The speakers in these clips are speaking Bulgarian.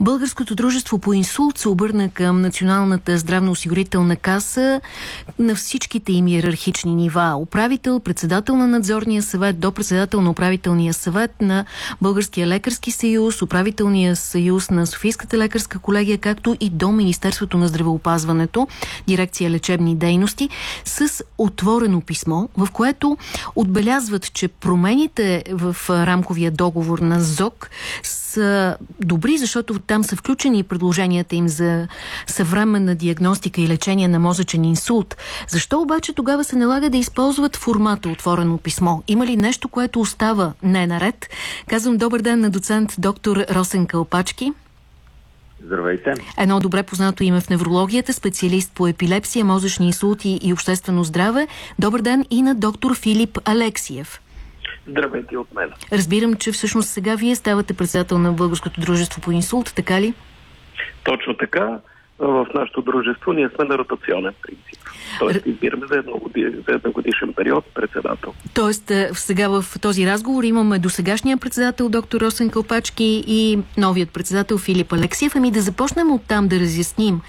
Българското дружество по инсулт се обърна към Националната здравноосигурителна каса на всичките им иерархични нива. Управител, председател на надзорния съвет, до председател на управителния съвет на Българския лекарски съюз, управителния съюз на Софийската лекарска колегия, както и до Министерството на здравеопазването, дирекция лечебни дейности, с отворено писмо, в което отбелязват, че промените в рамковия договор на ЗОК са добри, защото там са включени предложенията им за съвременна диагностика и лечение на мозъчен инсулт. Защо обаче тогава се налага да използват формата отворено писмо? Има ли нещо, което остава не наред? Казвам добър ден на доцент доктор Росен Кълпачки. Здравейте. Едно добре познато име в неврологията, специалист по епилепсия, мозъчни инсулти и обществено здраве. Добър ден и на доктор Филип Алексиев. Здравейте от мен. Разбирам, че всъщност сега вие ставате председател на Българското дружество по инсулт, така ли? Точно така. В нашето дружество ние сме на ротационен принцип. Тоест избираме за, едногодишен, за едногодишен период председател. Тоест сега в този разговор имаме досегашния председател доктор Росен Калпачки и новият председател Филип Алексиев. Ами да започнем от там да разясним.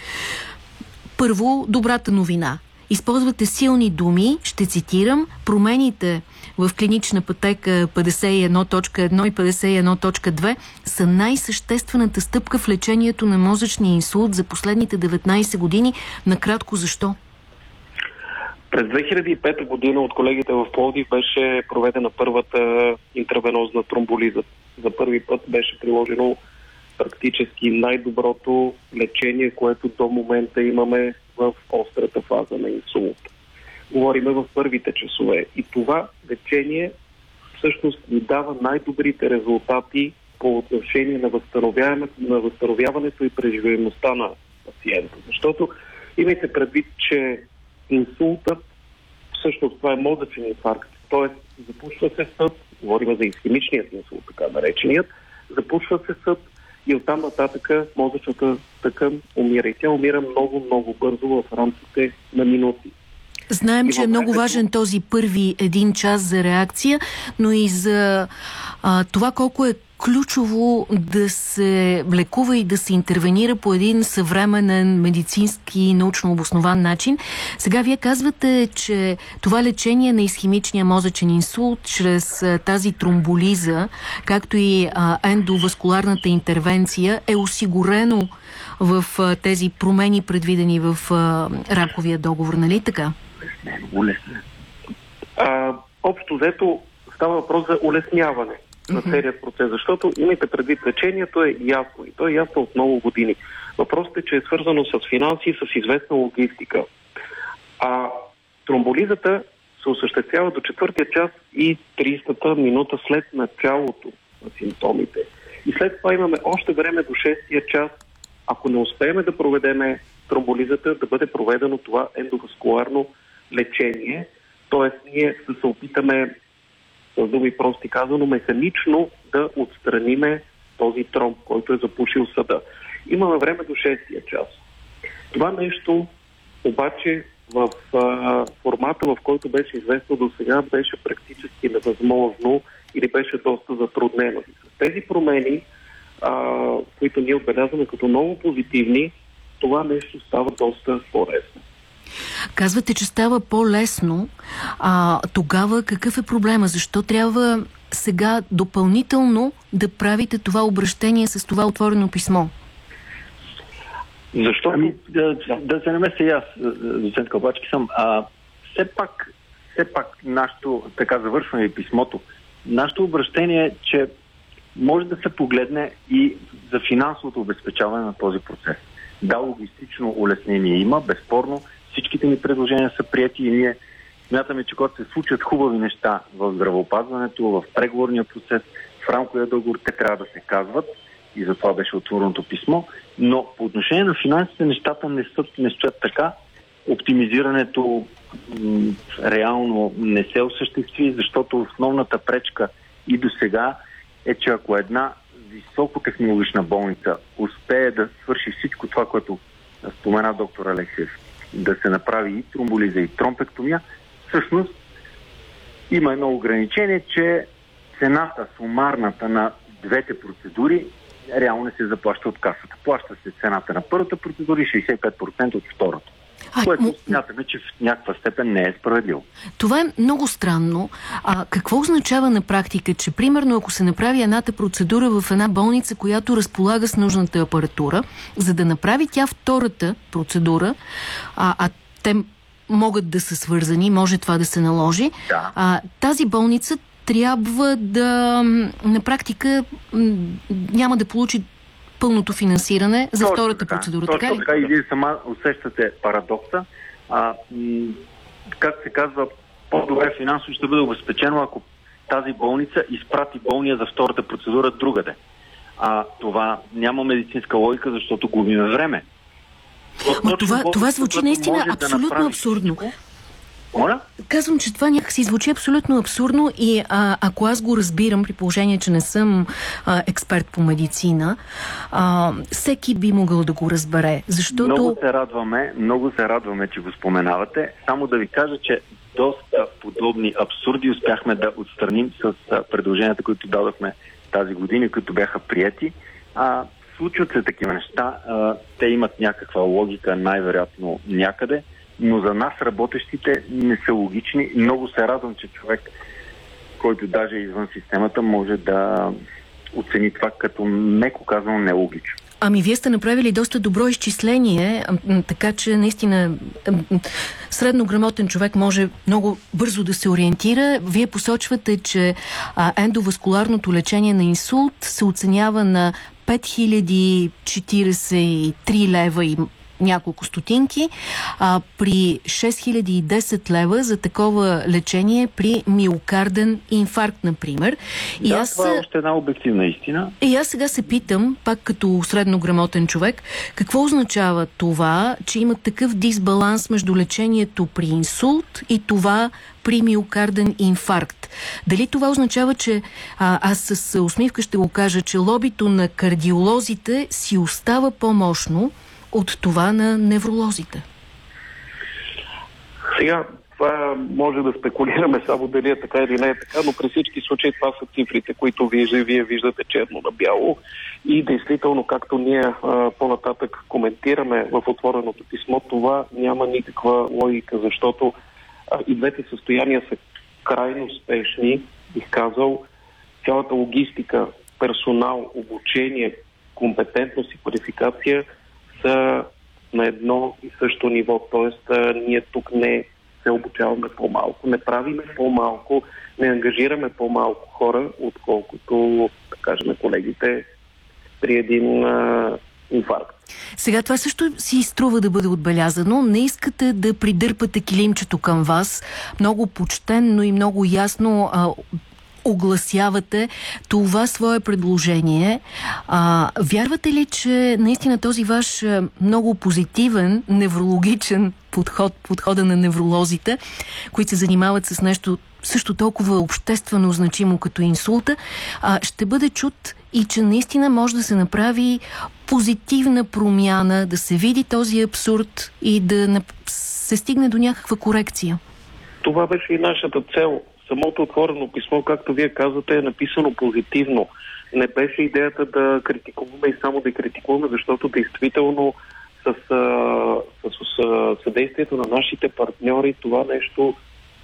Първо, добрата новина. Използвате силни думи, ще цитирам, промените в клинична пътека 51.1 и 51.2 са най-съществената стъпка в лечението на мозъчния инсулт за последните 19 години. Накратко защо? През 2005 година от колегите в Пловдив беше проведена първата интравенозна тромболиза. За първи път беше приложено практически най-доброто лечение, което до момента имаме в острата фаза на инсулт. Говориме в първите часове. И това лечение всъщност ни дава най-добрите резултати по отношение на възстановяването, на възстановяването и преживаемостта на пациента. Защото имайте предвид, че инсултът всъщност това е мозъчен инфаркт. Тоест запушва се съд, говорим за изхемичният инсулт, така нареченият, запушва се съд, и оттам нататък мозъчната тъкан умира. И тя умира много, много бързо в рамките на минути. Знаем, че е много важен този първи един час за реакция, но и за а, това колко е ключово да се лекува и да се интервенира по един съвременен медицински научно обоснован начин. Сега вие казвате, че това лечение на изхимичния мозъчен инсулт чрез тази тромболиза, както и а, ендоваскуларната интервенция е осигурено в а, тези промени предвидени в а, рамковия договор, нали така? Улеснено, общо взето става въпрос за улесняване на целият процес, защото имайте предвид, лечението е ясно и то е ясно от много години. Въпросът е, че е свързано с финанси и с известна логистика. А тромболизата се осъществява до четвъртия час и 30-та минута след началото на симптомите. И след това имаме още време до 6-я час, ако не успеем да проведеме тромболизата, да бъде проведено това ендоваскуларно лечение. Тоест, ние ще се опитаме с думи прости казано, механично да отстраниме този тромб, който е запушил съда. Имаме време до 6 час. Това нещо обаче в а, формата, в който беше известно до сега, беше практически невъзможно или беше доста затруднено. С тези промени, а, които ние отбелязваме като много позитивни, това нещо става доста по-лесно. Казвате, че става по-лесно. А тогава какъв е проблема? Защо трябва сега допълнително да правите това обращение с това отворено писмо? Защо? Ами, да, да се намеся и аз, доцент Калбачки съм. А, все пак, все пак нашето, така завършване писмото, нашето обращение е, че може да се погледне и за финансовото обезпечаване на този процес. Да, логистично улеснение има, безспорно, Всичките ни предложения са прияти и ние смятаме, че когато се случат хубави неща в здравеопазването, в преговорния процес, в рамковия договор, те трябва да се казват и затова беше отвореното писмо. Но по отношение на финансите нещата не, са, не стоят така. Оптимизирането м- реално не се осъществи, защото основната пречка и до сега е, че ако една високотехнологична болница успее да свърши всичко това, което спомена доктор Алексеев, да се направи и тромболиза, и тромпектомия, всъщност има едно ограничение, че цената, сумарната на двете процедури реално не се заплаща от касата. Плаща се цената на първата процедура и 65% от втората. Което смятаме, че в някаква степен не е справедливо. Това е много странно. А какво означава на практика, че примерно ако се направи едната процедура в една болница, която разполага с нужната апаратура, за да направи тя втората процедура, а, а те могат да са свързани, може това да се наложи, да. а, тази болница трябва да на практика няма да получи пълното финансиране за точно втората така, процедура. Точно така, така и вие сама усещате парадокса. А, как се казва, по-добре финансово ще бъде обезпечено, ако тази болница изпрати болния за втората процедура другаде. А това няма медицинска логика, защото губиме време. Но това, това звучи наистина абсолютно да абсурдно. Моля? Казвам, че това някакси звучи абсолютно абсурдно и а, ако аз го разбирам, при положение, че не съм а, експерт по медицина, а, всеки би могъл да го разбере, защото... Много се радваме, много се радваме, че го споменавате. Само да ви кажа, че доста подобни абсурди успяхме да отстраним с предложенията, които дадохме тази година, които бяха прияти. А, случват се такива неща. А, те имат някаква логика, най-вероятно някъде но за нас работещите не са логични. Много се радвам, че човек, който даже е извън системата, може да оцени това като меко казано нелогично. Ами вие сте направили доста добро изчисление, така че наистина среднограмотен човек може много бързо да се ориентира. Вие посочвате, че ендоваскуларното лечение на инсулт се оценява на 5043 лева и няколко стотинки, а при 6010 лева за такова лечение при миокарден инфаркт, например. И да, аз... това е още една обективна истина. И аз сега се питам, пак като среднограмотен човек, какво означава това, че има такъв дисбаланс между лечението при инсулт и това при миокарден инфаркт. Дали това означава, че а, аз с усмивка ще го кажа, че лобито на кардиолозите си остава по-мощно, от това на невролозите? Сега, това може да спекулираме само дали е така или не е така, но при всички случаи това са цифрите, които вижда, вие виждате черно на бяло. И действително, както ние по-нататък коментираме в отвореното писмо, това няма никаква логика, защото а, и двете състояния са крайно успешни, бих казал. Цялата логистика, персонал, обучение, компетентност и квалификация – са на едно и също ниво. Тоест, ние тук не се обучаваме по-малко, не правиме по-малко, не ангажираме по-малко хора, отколкото, да кажем, колегите при един а, инфаркт. Сега това също си струва да бъде отбелязано. Не искате да придърпате килимчето към вас. Много почтенно и много ясно а, огласявате това свое предложение. А, вярвате ли, че наистина този ваш много позитивен, неврологичен подход, подхода на невролозите, които се занимават с нещо също толкова обществено значимо като инсулта, а, ще бъде чут и че наистина може да се направи позитивна промяна, да се види този абсурд и да се стигне до някаква корекция. Това беше и нашата цел самото отворено писмо, както вие казвате, е написано позитивно. Не беше идеята да критикуваме и само да критикуваме, защото действително с, с, с съдействието на нашите партньори това нещо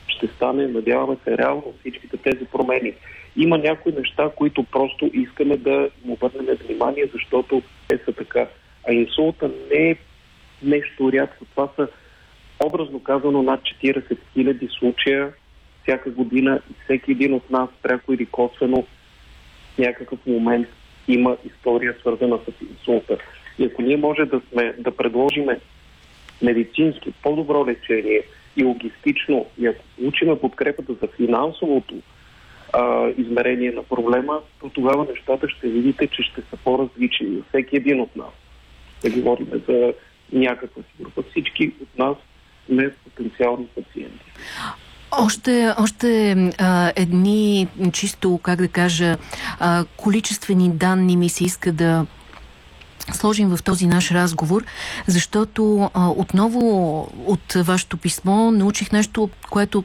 ще стане, надяваме се, реално всичките тези промени. Има някои неща, които просто искаме да му обърнем внимание, защото те са така. А инсулта не е нещо рядко. Това са, образно казано, над 40 000 случая всяка година и всеки един от нас, пряко или косвено, в някакъв момент има история свързана с инсулта. И ако ние може да, сме, да предложиме медицински по-добро лечение и логистично, и ако получиме подкрепата за финансовото а, измерение на проблема, то тогава нещата ще видите, че ще са по-различни. Всеки един от нас. Да говорим за някаква си група. Всички от нас сме потенциални пациенти. Още, още а, едни чисто, как да кажа, а, количествени данни ми се иска да сложим в този наш разговор, защото а, отново от вашето писмо научих нещо, което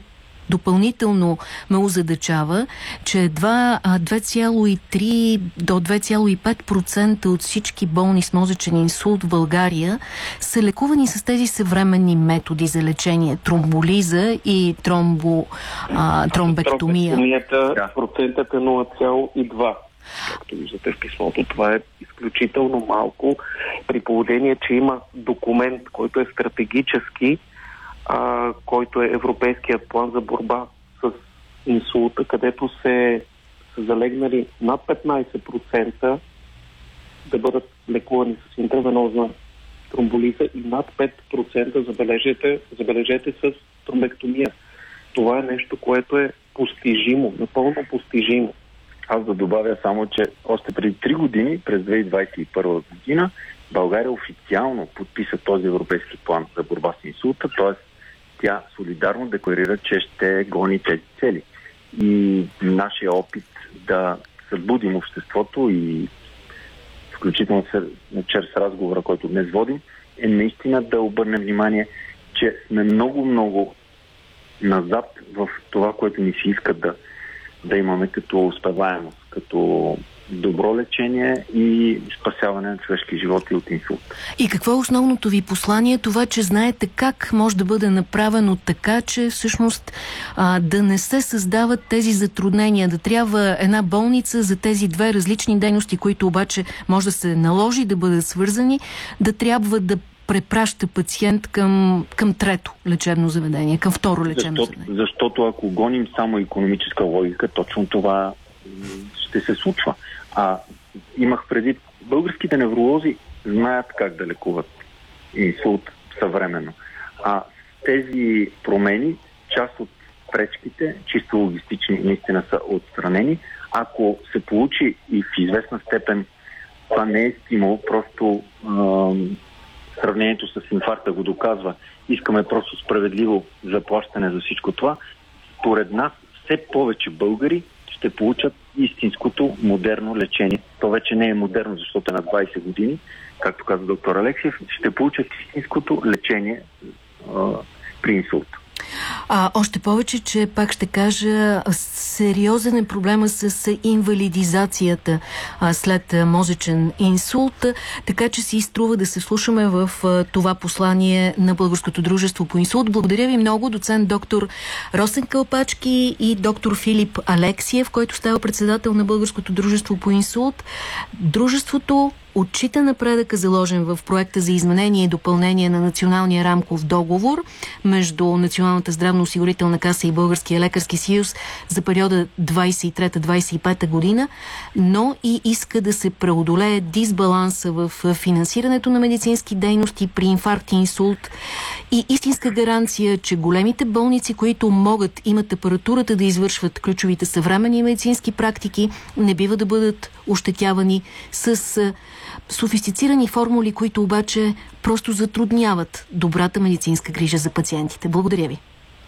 допълнително ме озадачава, че едва 2,3 до 2,5% от всички болни с мозъчен инсулт в България са лекувани с тези съвременни методи за лечение. Тромболиза и тромбо, а, тромбектомия. Тромбектомията процентът е 0,2 както виждате в писмото. Това е изключително малко, при положение, че има документ, който е стратегически, а, който е Европейският план за борба с инсулта, където се са залегнали над 15% да бъдат лекувани с интравенозна тромболиза и над 5% забележете, забележете с тромбектомия. Това е нещо, което е постижимо, напълно постижимо. Аз да добавя само, че още преди 3 години, през 2021 година, България официално подписа този европейски план за борба с инсулта, т.е. тя солидарно декларира, че ще гони тези цели. И нашия опит да събудим обществото и включително чрез разговора, който днес водим, е наистина да обърнем внимание, че сме много-много назад в това, което ни се иска да, да имаме като успеваемост, като добро лечение и спасяване на човешки животи от инсулт. И какво е основното ви послание? Това, че знаете как може да бъде направено така, че всъщност а, да не се създават тези затруднения, да трябва една болница за тези две различни дейности, които обаче може да се наложи да бъдат свързани, да трябва да препраща пациент към, към трето лечебно заведение, към второ лечебно защото, заведение? Защото ако гоним само економическа логика, точно това ще се случва. А имах преди, българските невролози знаят как да лекуват инсулт съвременно. А тези промени, част от пречките, чисто логистични, наистина са отстранени. Ако се получи и в известна степен това не е стимул, просто сравнението с инфаркта го доказва. Искаме просто справедливо заплащане за всичко това. Според нас все повече българи ще получат истинското модерно лечение. То вече не е модерно, защото е на 20 години, както каза доктор Алексиев, ще получат истинското лечение а, при инсулт. А, още повече, че пак ще кажа, сериозен е проблема с инвалидизацията а, след мозъчен инсулт, така че си изтрува да се слушаме в а, това послание на Българското дружество по инсулт. Благодаря ви много, доцент доктор Росен Кълпачки и доктор Филип Алексиев, който става председател на Българското дружество по инсулт. Дружеството отчита напредъка заложен в проекта за изменение и допълнение на Националния рамков договор между Националната здравноосигурителна каса и Българския лекарски съюз за периода 23-25 година, но и иска да се преодолее дисбаланса в финансирането на медицински дейности при инфаркт и инсулт. И истинска гаранция, че големите болници, които могат, имат апаратурата да извършват ключовите съвременни медицински практики, не бива да бъдат ощетявани с софистицирани формули, които обаче просто затрудняват добрата медицинска грижа за пациентите. Благодаря ви.